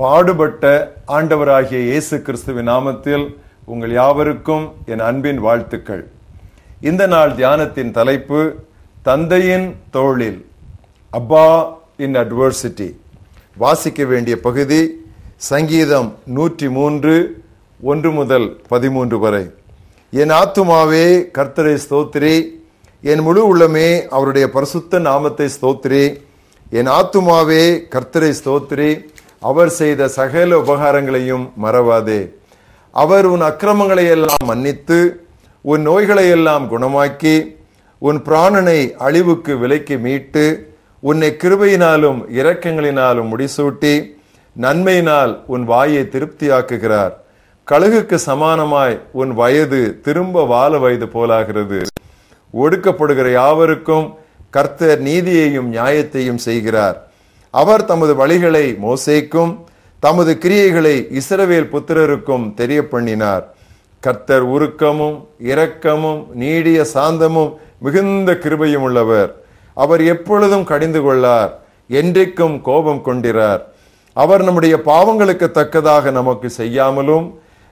பாடுபட்ட ஆண்டவராகிய இயேசு கிறிஸ்துவின் நாமத்தில் உங்கள் யாவருக்கும் என் அன்பின் வாழ்த்துக்கள். இந்த நாள் தியானத்தின் தலைப்பு தந்தையின் தோளில். அப்பா இன் அட்வர்சிட்டி. வாசிக்க வேண்டிய பகுதி சங்கீதம் நூற்றி மூன்று ஒன்று முதல் பதிமூன்று வரை. என் ஆத்துமாவே கர்த்தரை ஸ்தோத்திரி. என் முழு உள்ளமே அவருடைய பரிசுத்த நாமத்தை ஸ்தோத்திரி. என் ஆத்துமாவே கர்த்தரை ஸ்தோத்திரி. அவர் செய்த சகல உபகாரங்களையும் மறவாதே. அவர் உன் அக்கிரமங்களை எல்லாம் மன்னித்து உன் நோய்களை எல்லாம் குணமாக்கி உன் பிராணனை அழிவுக்கு விலைக்கு மீட்டு உன்னை கிருபையினாலும் இரக்கங்களினாலும் முடிசூட்டி நன்மையினால் உன் வாயை திருப்தியாக்குகிறார். கழுகுக்கு சமானமாய் உன் வயது திரும்ப வாழ வயது போலாகிறது. ஒடுக்கப்படுகிற யாவருக்கும் கர்த்தர் நீதியையும் நியாயத்தையும் செய்கிறார். அவர் தமது வழிகளை மோசேக்கும் தமது கிரியைகளை இஸ்ரவேல் புத்திரருக்கும் தெரிய பண்ணினார் கர்த்தர் உருக்கமும் இரக்கமும் நீடிய சாந்தமும் மிகுந்த கிருபையும் உள்ளவர். அவர் எப்பொழுதும் கடிந்து கொள்ளார் என்றைக்கும் கோபம் கொண்டிறார் அவர் நம்முடைய பாவங்களுக்கு தக்கதாக நமக்கு செய்யாமலும்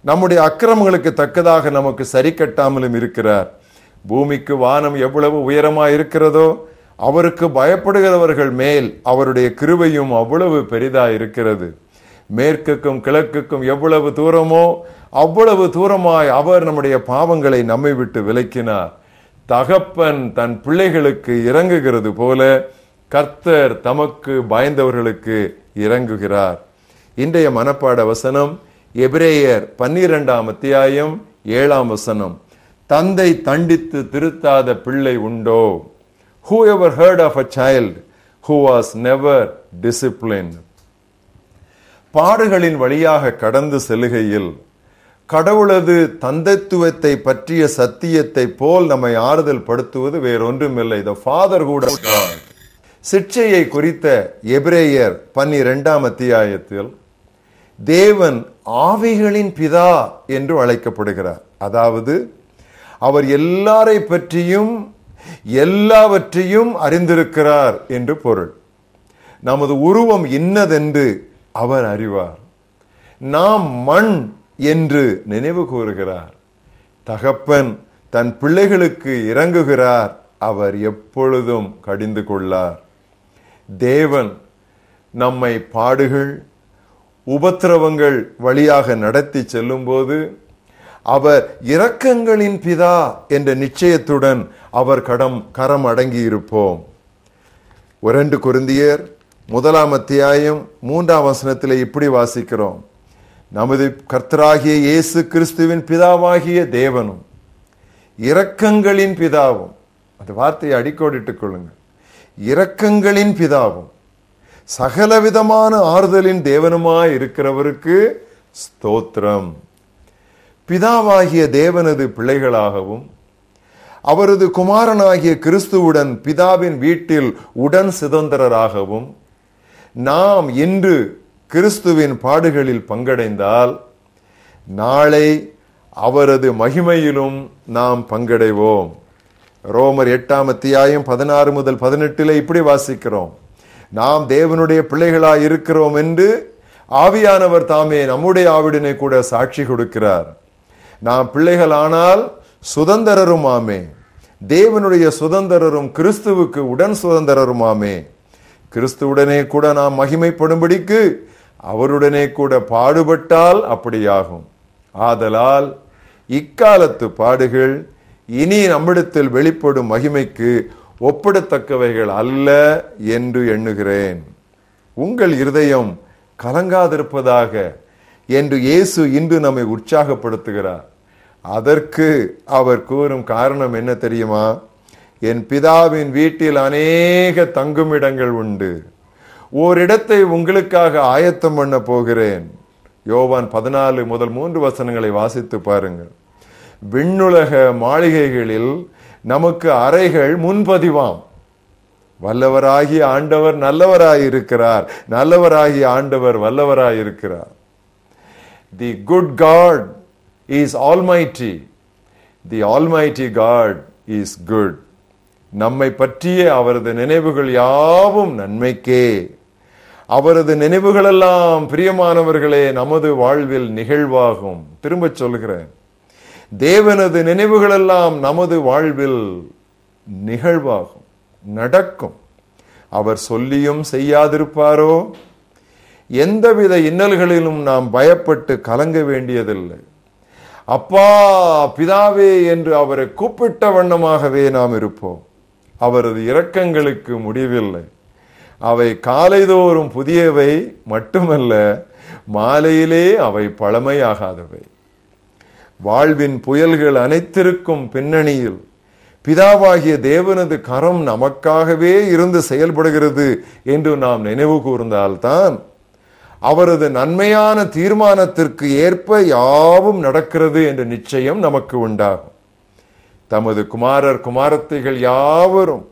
நம்முடைய அக்கிரமங்களுக்கு தக்கதாக நமக்கு சரி கட்டாமலும் இருக்கிறார். பூமிக்கு வானம் எவ்வளவு உயரமாக இருக்கிறதோ அவருக்கு பயப்படுகிறவர்கள் மேல் அவருடைய கிருபையும் அவ்வளவு பெரிதா இருக்கிறது. மேற்குக்கும் கிழக்குக்கும் எவ்வளவு தூரமோ அவ்வளவு தூரமாய் அவர் நம்முடைய பாவங்களை நம்மை விட்டு விலக்கினார். தகப்பன் தன் பிள்ளைகளுக்கு இறங்குகிறது போல கர்த்தர் தமக்கு பயந்தவர்களுக்கு இறங்குகிறார். இன்றைய மனப்பாட வசனம் எபிரேயர் பன்னிரெண்டாம் அத்தியாயம் ஏழாம் வசனம். தந்தை தண்டித்து திருத்தாத பிள்ளை உண்டோ? Who ever heard of a child who was never discipline பாடுகளின் வழியாக கடந்து செல்கையில் கடவுளது தந்தைத்துவத்தை பற்றிய சத்தியத்தை போல் நம்மை ஆறுதல் படுத்துவது வேறொன்றுமில்லை. த ஃபாதர் கூட சிக்ஷையை குறித்த எபிரேயர் பன்னிரெண்டாம் அத்தியாயத்தில் தேவன் ஆவிகளின் பிதா என்று அழைக்கப்படுகிறார். அதாவது அவர் எல்லாரை பற்றியும் எல்லாவற்றையும் அறிந்திருக்கிறார் என்று பொருள். நமது உருவம் இன்னதென்று அவர் அறிவார். நாம் மண் என்று நினைவு கூறுகிறார். தகப்பன் தன் பிள்ளைகளுக்கு இறங்குகிறார். அவர் எப்பொழுதும் கடிந்து கொள்ளார். தேவன் நம்மை பாடுகள் உபத்திரவங்கள் வழியாக நடத்தி செல்லும்போது அவர் இரக்கங்களின் பிதா என்ற நிச்சயத்துடன் அவர் கடம் கரம் அடங்கி இருப்போம் இரண்டு குருந்தியர் முதலாம் அத்தியாயம் மூன்றாம் வசனத்தில் இப்படி வாசிக்கிறோம். நமது கர்த்தராகிய இயேசு கிறிஸ்துவின் பிதாவாகிய தேவனும் இரக்கங்களின் பிதாவும் அந்த வார்த்தையை அடிக்கோடிட்டுக் கொள்ளுங்கள். இரக்கங்களின் பிதாவும் சகலவிதமான ஆறுதலின் தேவனுமாய் இருக்கிறவருக்கு ஸ்தோத்திரம். பிதாவாகிய தேவனது பிள்ளைகளாகவும் அவரது குமாரனாகிய கிறிஸ்துவுடன் பிதாவின் வீட்டில் உடன் சுதந்திரராகவும் நாம் இன்று கிறிஸ்துவின் பாடுகளில் பங்கடைந்தால் நாளை அவரது மகிமையிலும் நாம் பங்கடைவோம். ரோமர் எட்டாம் அத்தியாயம் பதினாறு முதல் பதினெட்டில் இப்படி வாசிக்கிறோம். நாம் தேவனுடைய பிள்ளைகளாய் இருக்கிறோம் என்று ஆவியானவர் தாமே நம்முடைய ஆவிடனை கூட சாட்சி கொடுக்கிறார். நாம் பிள்ளைகள் ஆனால் சுதந்திரருமாமே. தேவனுடைய சுதந்திரரும் கிறிஸ்துவுக்கு உடன் சுதந்திரருமாமே. கிறிஸ்துவுடனே கூட நாம் மகிமைப்படும்படிக்கு அவருடனே கூட பாடுபட்டால் அப்படியாகும். ஆதலால் இக்காலத்து பாடுகள் இனி நம்மிடத்தில் வெளிப்படும் மகிமைக்கு ஒப்பிடத்தக்கவைகள் அல்ல என்று எண்ணுகிறேன். உங்கள் இருதயம் கலங்காதிருப்பதாக என்று இயேசு இன்று நம்மை உற்சாகப்படுத்துகிறார். அதற்கு அவர் கூறும் காரணம் என்ன தெரியுமா? என் பிதாவின் வீட்டில் அநேக தங்குமிடங்கள் உண்டு. ஓரிடத்தை உங்களுக்காக ஆயத்தம் பண்ண போகிறேன். யோவான் பதினாலு முதல் மூன்று வசனங்களை வாசித்து பாருங்கள். விண்ணுலக மாளிகைகளில் நமக்கு அறைகள் முன்பதிவாம். வல்லவராகிய ஆண்டவர் நல்லவராயிருக்கிறார். நல்லவராகிய ஆண்டவர் வல்லவராயிருக்கிறார். The good God is almighty the almighty God is good நம்மை பற்றிய அவரது நினைவுகள் யாவும் நன்மைக்கே. அவரது நினைவுகளெல்லாம் பிரியமானவர்களே நமது வாழ்வில் நிகழ்வாகும். திரும்ப சொல்கிறேன். தேவனது நினைவுகளெல்லாம் நமது வாழ்வில் நிகழ்வாகும் நடக்கும். அவர் சொல்லியும் செய்யாதிருப்பாரோ? எந்தவித இன்னல்களிலும் நாம் பயப்பட்டு கலங்க வேண்டியதில்லை. அப்பா பிதாவே என்று அவரை கூப்பிட்ட வண்ணமாகவே நாம் இருப்போம். அவரது இரக்கங்களுக்கு முடிவில்லை. அவை காலைதோறும் புதியவை மட்டுமல்ல மாலையிலே அவை பழமையாகாதவை. வாழ்வின் புயல்கள் அனைத்திற்கும் பின்னணியில் பிதாவாகிய தேவனது கரம் நமக்காகவே இருந்து செயல்படுகிறது என்று நாம் நினைவு கூர்ந்தால்தான் அவரது நன்மையான தீர்மானத்திற்கு ஏற்ப யாவும் நடக்கிறது என்ற நிச்சயம் நமக்கு உண்டாகும். தமது குமாரர் குமாரத்தைகள் யாவரும்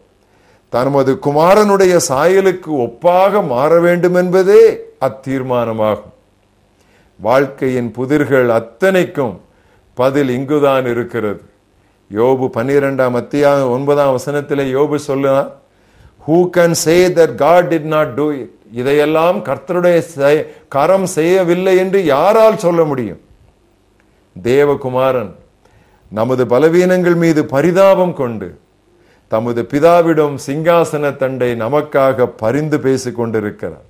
தமது குமாரனுடைய சாயலுக்கு ஒப்பாக மாற வேண்டும் என்பதே அத்தீர்மானமாகும். வாழ்க்கையின் புதிர்கள் அத்தனைக்கும் பதில் இங்குதான் இருக்கிறது. யோபு பன்னிரெண்டாம் அத்தியாக ஒன்பதாம் வசனத்திலே யோபு சொல்லுதான் who can say that God did not do it இதையெல்லாம் கர்த்தருடைய கரம் செய்யவில்லை என்று யாரால் சொல்ல முடியும்? தேவகுமாரன் நமது பலவீனங்கள் மீது பரிதாபம் கொண்டு தமது பிதாவிடம் சிங்காசன தண்டை நமக்காக பரிந்து பேசிக் கொண்டிருக்கிறார்.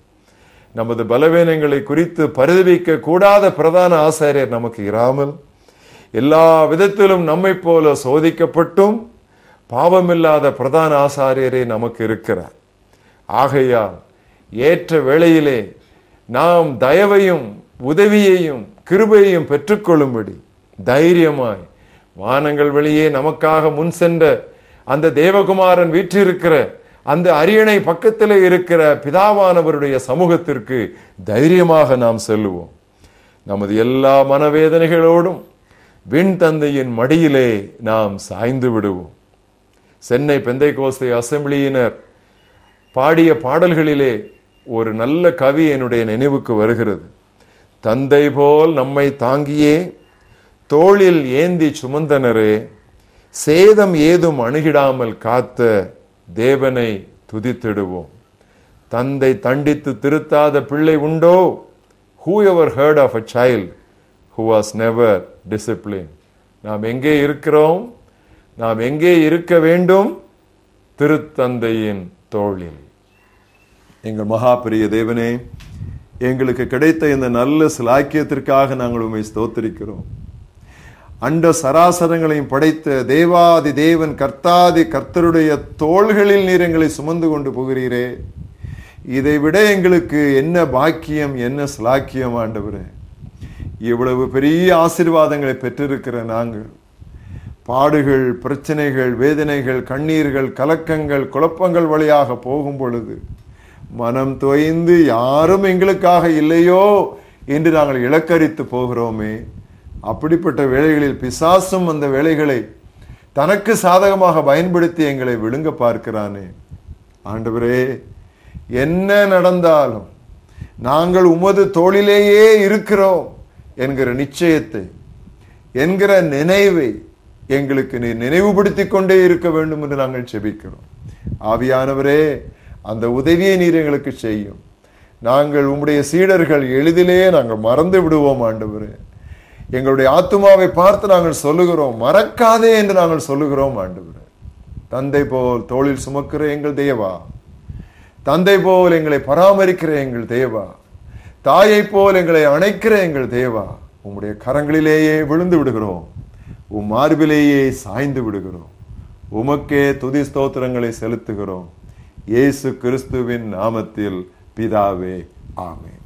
நமது பலவீனங்களை குறித்து பரிதவிக்க கூடாத பிரதான ஆசாரியர் நமக்கு இராமல் எல்லா விதத்திலும் நம்மைப் போல சோதிக்கப்பட்டும் பாவமில்லாத பிரதான ஆசாரியரே நமக்கு இருக்கிறார். ஆகையால் ஏற்ற வேளையிலே நாம் தயவையும் உதவியையும் கிருபையையும் பெற்றுக்கொள்ளும்படி தைரியமாய் வானங்கள் வெளியே நமக்காக முன் சென்ற அந்த தேவகுமாரன் வீற்றிருக்கிற அந்த அரியணை பக்கத்தில் இருக்கிற பிதாவானவருடைய சமூகத்திற்கு தைரியமாக நாம் செல்லுவோம். நமது எல்லா மனவேதனைகளோடும் விண் தந்தையின் மடியிலே நாம் சாய்ந்து விடுவோம். சென்னை பெந்தை கோஸ்தை அசம்பிளியினர் பாடிய பாடல்களிலே ஒரு நல்ல கவி என்னுடைய நினைவுக்கு வருகிறது. தந்தை போல் நம்மை தாங்கியே தோளில் ஏந்தி சுமந்தனரே சேதம் ஏதும் அணுகிடாமல் காத்த தேவனை துதித்திடுவோம். தந்தை தண்டித்து திருத்தாத பிள்ளை உண்டோ? Who ever heard of a child who was never discipline நாம் எங்கே இருக்கிறோம்? நாம் எங்கே இருக்க வேண்டும்? திருத்தந்தையின் தோளில். எங்கள் மகாபிரிய தேவனே எங்களுக்கு கிடைத்த இந்த நல்ல சிலாக்கியத்திற்காக நாங்கள் உண்மை ஸ்தோத்திருக்கிறோம். அண்ட சராசரங்களையும் படைத்த தேவாதி தேவன் கர்த்தாதி கர்த்தருடைய தோள்களில் நீர் எங்களை சுமந்து கொண்டு போகிறீரே. இதை விட எங்களுக்கு என்ன பாக்கியம் என்ன சிலாக்கியம் ஆண்டவரே. இவ்வளவு பெரிய ஆசீர்வாதங்களை பெற்றிருக்கிற நாங்கள் பாடுகள் பிரச்சனைகள் வேதனைகள் கண்ணீர்கள் கலக்கங்கள் குழப்பங்கள் வழியாக போகும் பொழுது மனம் தோய்ந்து யாரும் எங்களுக்காக இல்லையோ என்று நாங்கள் இலக்கரித்து போகிறோமே. அப்படிப்பட்ட வேலைகளில் பிசாசும் அந்த வேலைகளை தனக்கு சாதகமாக பயன்படுத்தி எங்களை விழுங்க பார்க்கிறானே. ஆண்டவரே என்ன நடந்தாலும் நாங்கள் உமது தோளிலேயே இருக்கிறோம் என்கிற நிச்சயத்தை என்கிற நினைவை எங்களுக்கு நீ நினைவுபடுத்திக் கொண்டே இருக்க வேண்டும் என்று நாங்கள் செபிக்கிறோம். ஆவியானவரே அந்த உதவியை நீர் எங்களுக்கு செய்யும். நாங்கள் உம்முடைய சீடர்கள் எளிதிலே நாங்கள் மறந்து விடுவோம் ஆண்டவரே. எங்களுடைய ஆத்மாவை பார்த்து நாங்கள் சொல்லுகிறோம் மறக்காதே என்று நாங்கள் சொல்லுகிறோம் ஆண்டவரே. தந்தை போல் தோளில் சுமக்கிற எங்கள் தேவா. தந்தை போல் எங்களை பராமரிக்கிற எங்கள் தேவா. தாயை போல் எங்களை அணைக்கிற எங்கள் தேவா. உம்முடைய கரங்களிலேயே விழுந்து விடுகிறோம். உம் மார்பிலேயே சாய்ந்து விடுகிறோம். உமக்கே துதி ஸ்தோத்திரங்களை செலுத்துகிறோம். இயேசு கிறிஸ்துவின் நாமத்தில் பிதாவே ஆமென்.